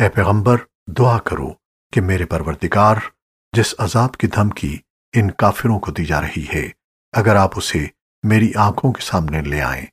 اے پیغمبر، دعا کرو کہ میرے پروردگار، جس عذاب کی دھمکی ان کافروں کو دی جا رہی ہے، اگر آپ اسے میری آنکھوں کے سامنے لے آئیں۔